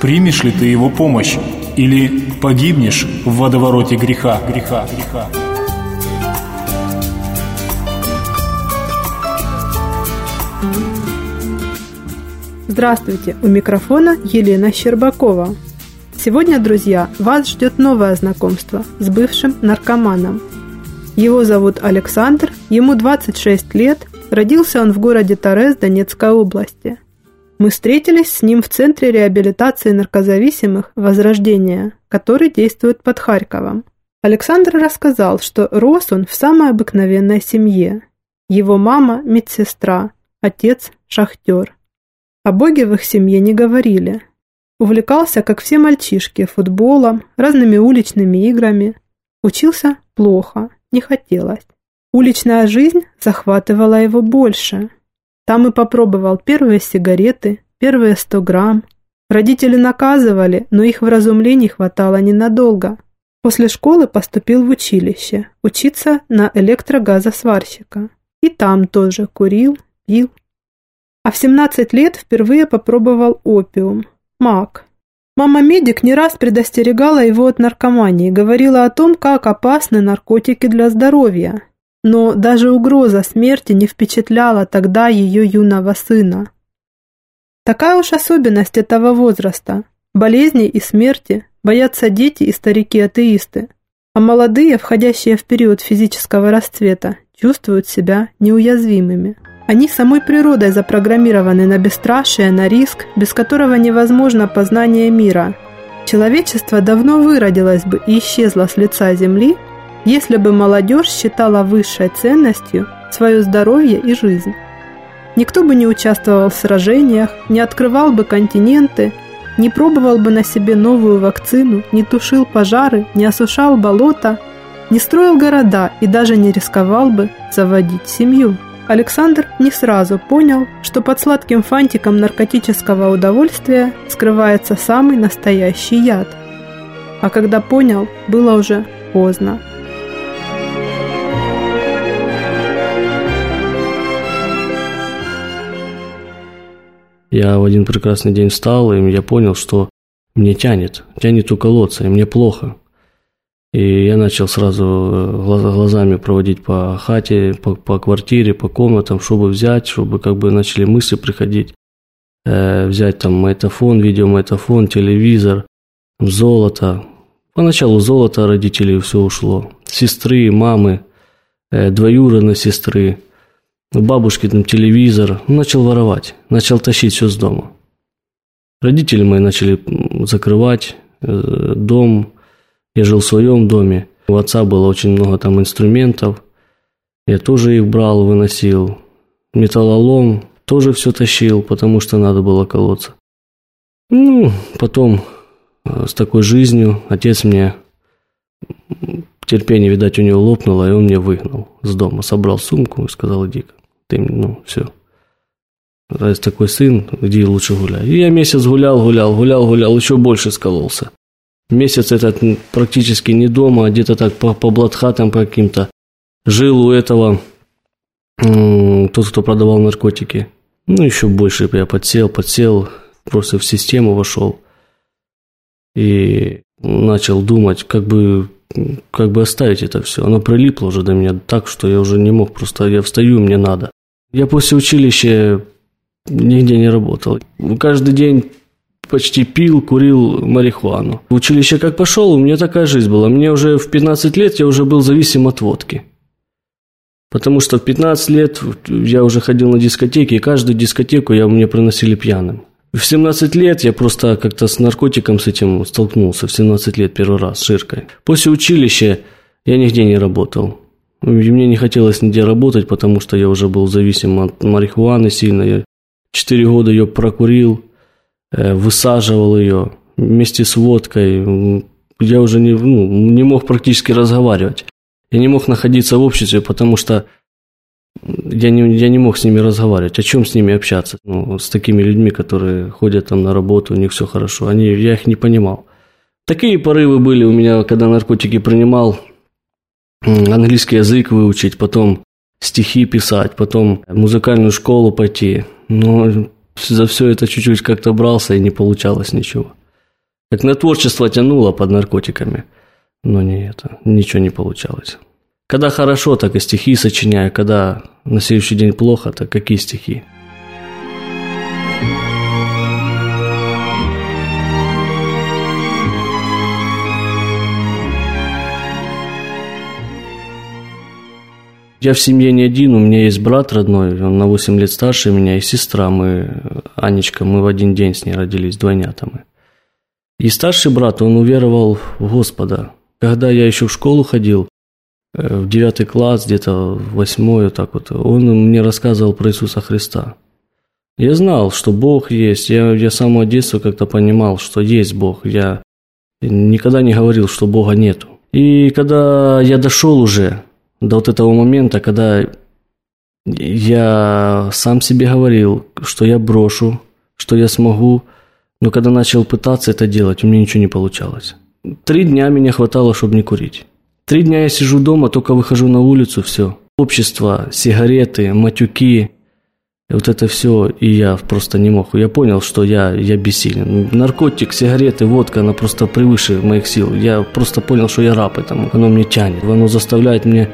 Примешь ли ты его помощь или погибнешь в водовороте греха, греха, греха. Здравствуйте! У микрофона Елена Щербакова. Сегодня, друзья, вас ждет новое знакомство с бывшим наркоманом. Его зовут Александр, ему 26 лет, родился он в городе Торез Донецкой области. Мы встретились с ним в Центре реабилитации наркозависимых «Возрождение», который действует под Харьковом. Александр рассказал, что рос он в самой обыкновенной семье. Его мама – медсестра, отец – шахтер. О Боге в их семье не говорили. Увлекался, как все мальчишки, футболом, разными уличными играми. Учился плохо, не хотелось. Уличная жизнь захватывала его больше. Там и попробовал первые сигареты, первые 100 грамм. Родители наказывали, но их вразумлений хватало ненадолго. После школы поступил в училище, учиться на электрогазосварщика. И там тоже курил, пил, а в 17 лет впервые попробовал опиум, мак. Мама-медик не раз предостерегала его от наркомании, говорила о том, как опасны наркотики для здоровья. Но даже угроза смерти не впечатляла тогда ее юного сына. Такая уж особенность этого возраста. Болезней и смерти боятся дети и старики-атеисты, а молодые, входящие в период физического расцвета, чувствуют себя неуязвимыми. Они самой природой запрограммированы на бесстрашие, на риск, без которого невозможно познание мира. Человечество давно выродилось бы и исчезло с лица Земли, если бы молодежь считала высшей ценностью свое здоровье и жизнь. Никто бы не участвовал в сражениях, не открывал бы континенты, не пробовал бы на себе новую вакцину, не тушил пожары, не осушал болота, не строил города и даже не рисковал бы заводить семью. Александр не сразу понял, что под сладким фантиком наркотического удовольствия скрывается самый настоящий яд. А когда понял, было уже поздно. Я в один прекрасный день встал, и я понял, что мне тянет, тянет уколоться, и мне плохо. И я начал сразу э, глазами проводить по хате, по, по квартире, по комнатам, чтобы взять, чтобы как бы начали мысли приходить. Э, взять там магнитофон, видеомагнитофон, телевизор, золото. Поначалу золото родителей все ушло. Сестры, мамы, э, двоюродные сестры, бабушки там телевизор. Начал воровать, начал тащить все с дома. Родители мои начали закрывать э, дом, я жил в своем доме. У отца было очень много там инструментов. Я тоже их брал, выносил. Металлолом тоже все тащил, потому что надо было колоться. Ну, потом э, с такой жизнью отец мне терпение, видать, у него лопнуло, и он меня выгнал с дома. Собрал сумку и сказал, иди ты, ну, все. Раз такой сын, иди лучше гуляй. И я месяц гулял, гулял, гулял, гулял, еще больше скололся. Месяц этот практически не дома, а где-то так по, по блатхатам каким-то. Жил у этого, тот, кто продавал наркотики. Ну, еще больше я подсел, подсел, просто в систему вошел. И начал думать, как бы, как бы оставить это все. Оно прилипло уже до меня так, что я уже не мог, просто я встаю, мне надо. Я после училища нигде не работал. Каждый день почти пил, курил марихуану. В училище как пошел, у меня такая жизнь была. Мне уже в 15 лет я уже был зависим от водки. Потому что в 15 лет я уже ходил на дискотеки, и каждую дискотеку я, мне приносили пьяным. В 17 лет я просто как-то с наркотиком с этим столкнулся. В 17 лет первый раз, с ширкой. После училища я нигде не работал. И мне не хотелось нигде работать, потому что я уже был зависим от марихуаны сильно. Я 4 года ее прокурил, Э, высаживал ее вместе с водкой. Я уже не, ну, не мог практически разговаривать. Я не мог находиться в обществе, потому что я не, я не мог с ними разговаривать. О чем с ними общаться? Ну, с такими людьми, которые ходят там на работу, у них все хорошо. Они, я их не понимал. Такие порывы были у меня, когда наркотики принимал. Английский язык выучить, потом стихи писать, потом музыкальную школу пойти. Но за все это чуть-чуть как-то брался и не получалось ничего. Как на творчество тянуло под наркотиками, но не это, ничего не получалось. Когда хорошо, так и стихи сочиняю, когда на следующий день плохо, так какие стихи? Я в семье не один, у меня есть брат родной, он на 8 лет старше меня, и сестра, мы, Анечка, мы в один день с ней родились, двойнята мы. И старший брат, он уверовал в Господа. Когда я еще в школу ходил, в девятый класс, где-то в восьмой, так вот, он мне рассказывал про Иисуса Христа. Я знал, что Бог есть, я, я с самого детства как-то понимал, что есть Бог. Я никогда не говорил, что Бога нету. И когда я дошел уже до вот этого момента, когда я сам себе говорил, что я брошу, что я смогу, но когда начал пытаться это делать, у меня ничего не получалось. Три дня меня хватало, чтобы не курить. Три дня я сижу дома, только выхожу на улицу, все. Общество, сигареты, матюки, вот это все, и я просто не мог. Я понял, что я, я бессилен. Наркотик, сигареты, водка, она просто превыше моих сил. Я просто понял, что я раб этому. Оно мне тянет. Оно заставляет мне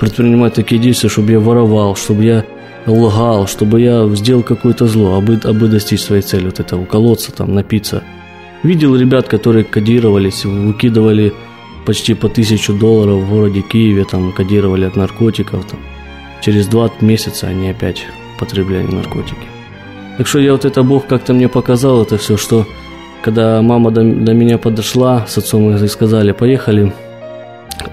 предпринимать такие действия, чтобы я воровал, чтобы я лгал, чтобы я сделал какое-то зло, абы, абы достичь своей цели, вот это уколоться, там, напиться. Видел ребят, которые кодировались, выкидывали почти по тысячу долларов в городе Киеве, там, кодировали от наркотиков, там. Через два месяца они опять потребляли наркотики. Так что я вот это Бог как-то мне показал это все, что когда мама до, до меня подошла с отцом и сказали, поехали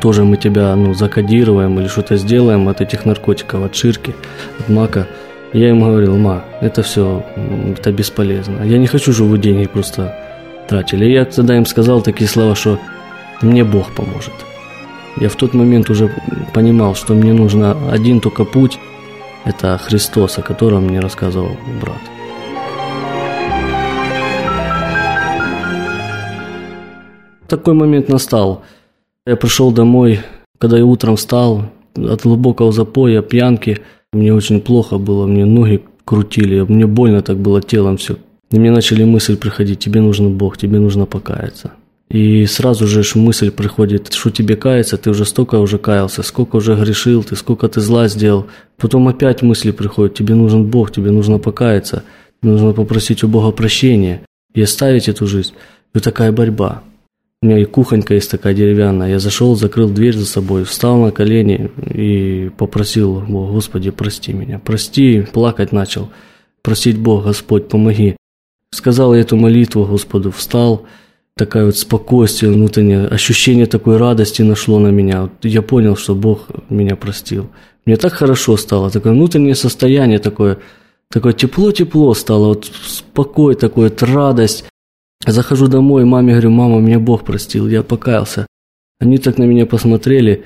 тоже мы тебя ну, закодируем или что-то сделаем от этих наркотиков, от ширки, от мака. Я им говорил, ма, это все, это бесполезно. Я не хочу, чтобы вы деньги просто тратили. И я тогда им сказал такие слова, что мне Бог поможет. Я в тот момент уже понимал, что мне нужно один только путь, это Христос, о котором мне рассказывал брат. Такой момент настал – я пришел домой, когда я утром встал от глубокого запоя, пьянки. Мне очень плохо было, мне ноги крутили, мне больно так было телом все. И мне начали мысль приходить, тебе нужен Бог, тебе нужно покаяться. И сразу же мысль приходит, что тебе каяться, ты уже столько уже каялся, сколько уже грешил, ты сколько ты зла сделал. Потом опять мысли приходят, тебе нужен Бог, тебе нужно покаяться, тебе нужно попросить у Бога прощения и оставить эту жизнь. И такая борьба. У меня и кухонька есть такая деревянная. Я зашел, закрыл дверь за собой, встал на колени и попросил Бога, Господи, прости меня, прости, плакать начал, просить Бога, Господь, помоги. Сказал я эту молитву Господу, встал, такое вот спокойствие внутреннее, ощущение такой радости нашло на меня. Я понял, что Бог меня простил. Мне так хорошо стало, такое внутреннее состояние такое, такое тепло-тепло стало, вот спокой такой, вот радость. Захожу домой, маме говорю, мама, меня Бог простил, я покаялся. Они так на меня посмотрели,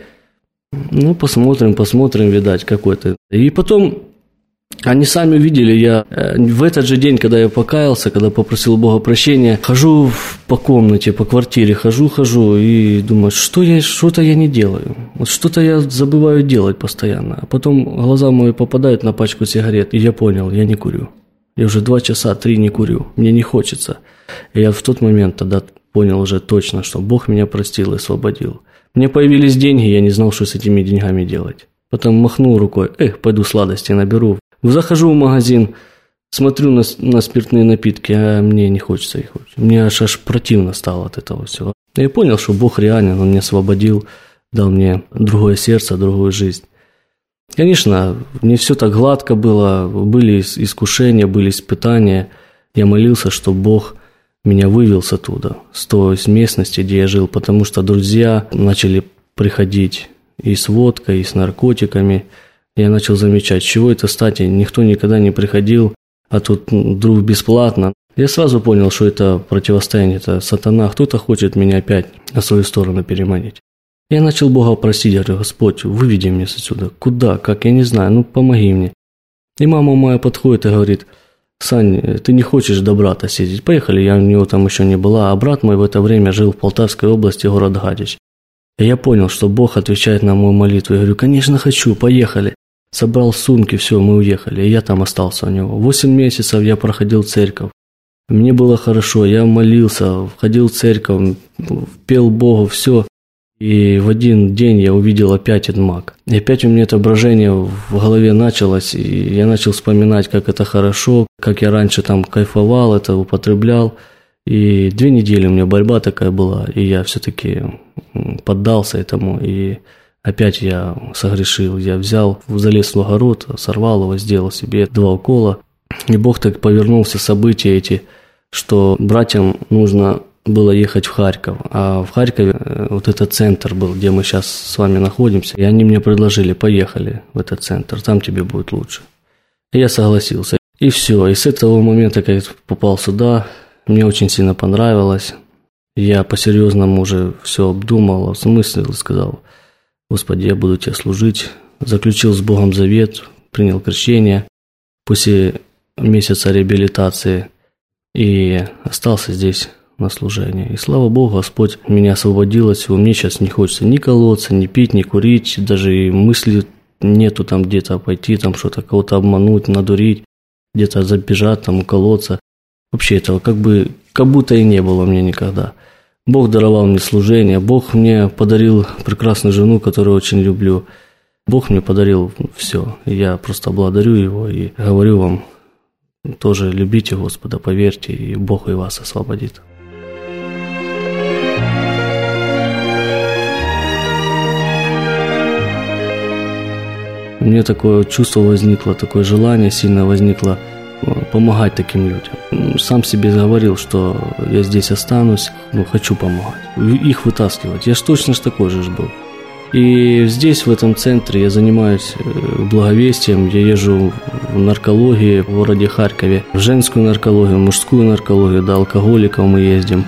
ну, посмотрим, посмотрим, видать, какой-то. И потом Они сами видели, я э, в этот же день, когда я покаялся, когда попросил Бога прощения, хожу по комнате, по квартире, хожу, хожу и думаю, что я, что-то я не делаю. Вот что-то я забываю делать постоянно. А потом глаза мои попадают на пачку сигарет, и я понял, я не курю. Я уже два часа, три не курю, мне не хочется. И я в тот момент тогда понял уже точно, что Бог меня простил и освободил. Мне появились деньги, я не знал, что с этими деньгами делать. Потом махнул рукой, эх, пойду сладости наберу, Захожу в магазин, смотрю на, на спиртные напитки, а мне не хочется их. Мне аж, аж противно стало от этого всего. Я понял, что Бог реален, Он меня освободил, дал мне другое сердце, другую жизнь. Конечно, не все так гладко было, были искушения, были испытания. Я молился, что Бог меня вывел с оттуда, с той местности, где я жил, потому что друзья начали приходить и с водкой, и с наркотиками – я начал замечать, чего это стати, никто никогда не приходил, а тут вдруг бесплатно. Я сразу понял, что это противостояние, это сатана, кто-то хочет меня опять на свою сторону переманить. Я начал Бога просить, говорю, Господь, выведи меня отсюда. Куда, как, я не знаю, ну помоги мне. И мама моя подходит и говорит, Сань, ты не хочешь до брата сидеть? Поехали, я у него там еще не была, а брат мой в это время жил в Полтавской области, город Гадич. И я понял, что Бог отвечает на мою молитву. Я говорю, конечно хочу, поехали. Собрал сумки, все, мы уехали, и я там остался у него. Восемь месяцев я проходил церковь. Мне было хорошо, я молился, входил в церковь, пел Богу, все. И в один день я увидел опять маг. И опять у меня это брожение в голове началось, и я начал вспоминать, как это хорошо, как я раньше там кайфовал, это употреблял. И две недели у меня борьба такая была, и я все-таки поддался этому, и Опять я согрешил, я взял, залез в огород, сорвал его, сделал себе два укола. И Бог так повернул все события эти, что братьям нужно было ехать в Харьков. А в Харькове э, вот этот центр был, где мы сейчас с вами находимся. И они мне предложили, поехали в этот центр, там тебе будет лучше. И я согласился. И все. И с этого момента, как я попал сюда, мне очень сильно понравилось. Я по-серьезному уже все обдумал, осмыслил и сказал – Господи, я буду Тебе служить. Заключил с Богом завет, принял крещение после месяца реабилитации и остался здесь на служение. И слава Богу, Господь меня освободил от всего. Мне сейчас не хочется ни колоться, ни пить, ни курить, даже и мысли нету там где-то пойти, там что-то кого-то обмануть, надурить, где-то забежать, там уколоться. Вообще этого как бы, как будто и не было мне никогда. Бог даровал мне служение, Бог мне подарил прекрасную жену, которую очень люблю. Бог мне подарил все. Я просто благодарю Его и говорю вам, тоже любите Господа, поверьте, и Бог и вас освободит. Меня такое чувство возникло, такое желание сильно возникло – помогать таким людям. Сам себе говорил, что я здесь останусь, ну, хочу помогать, их вытаскивать. Я же точно ж такой же был. И здесь, в этом центре, я занимаюсь э, благовестием, я езжу в наркологии в городе Харькове, в женскую наркологию, в мужскую наркологию, до алкоголиков мы ездим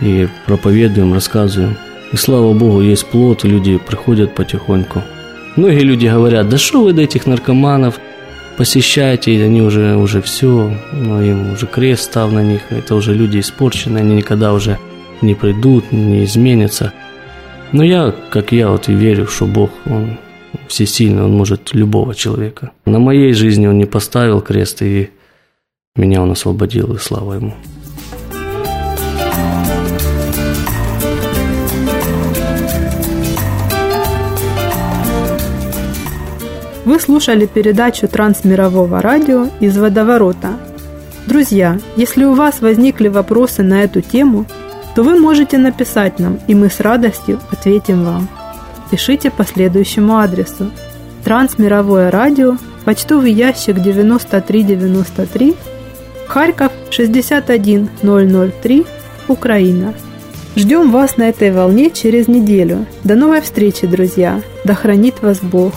и проповедуем, рассказываем. И слава Богу, есть плод, люди приходят потихоньку. Многие люди говорят, да что вы до этих наркоманов, посещайте, и они уже, уже все, ну, им уже крест став на них, это уже люди испорченные, они никогда уже не придут, не изменятся. Но я, как я, вот и верю, что Бог, Он всесильный, Он может любого человека. На моей жизни Он не поставил крест, и меня Он освободил, и слава Ему. Вы слушали передачу Трансмирового радио из водоворота. Друзья, если у вас возникли вопросы на эту тему, то вы можете написать нам, и мы с радостью ответим вам. Пишите по следующему адресу. Трансмировое радио, почтовый ящик 9393, Харьков 61003, Украина. Ждем вас на этой волне через неделю. До новой встречи, друзья! Да хранит вас Бог!